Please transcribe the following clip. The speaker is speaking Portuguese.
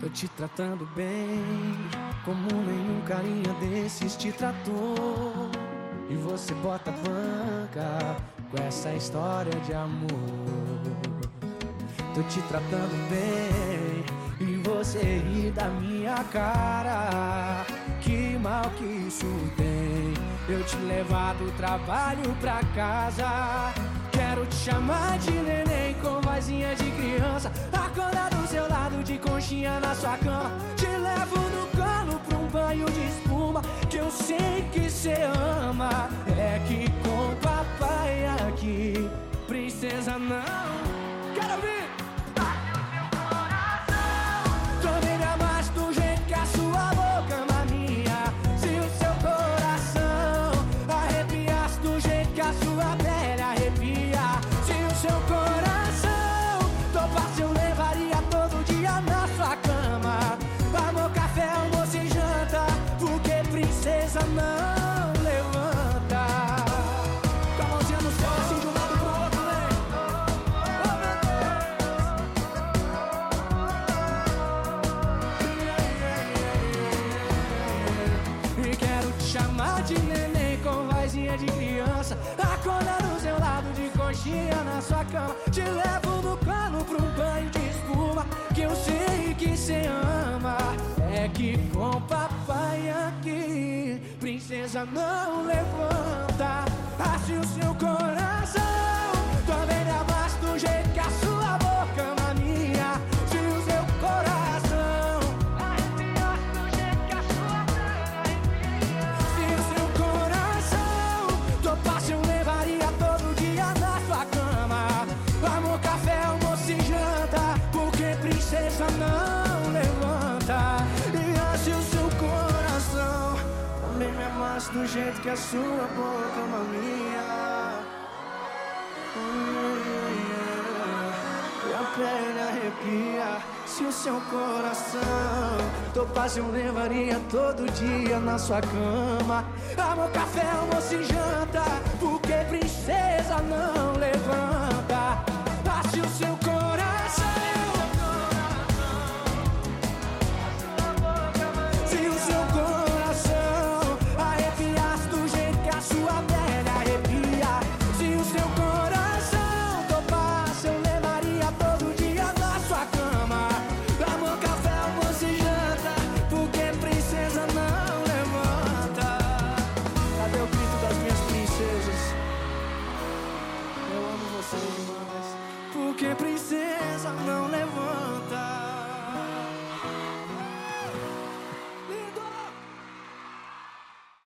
Tô te tratando bem, como nenhum carinha desses te tratou. E você bota banca com essa história de amor. Tô te tratando bem e você ri da minha cara. Que mal que isso tem, eu te levar do trabalho pra casa. Chamar de neném com vozinha de criança. Acordar do seu lado de conchinha na sua cama. Te levo no cano pra um banho de espuma. Que eu sei que cê ama. É que com papai aqui, princesa não. Chamar de neném com vozinha de criança. Acordar do seu lado de coxinha na sua cama. Te levo no cano pra um banho de espuma Que eu sei que cê ama. É que com papai aqui Princesa não levanta jeito que a sua boca ama a minha. E a pele arrepia. Se o seu coração topasse eu levaria todo dia na sua cama. Amor, café, almoço e janta Porque princesa não Demais Porque princesa não levanta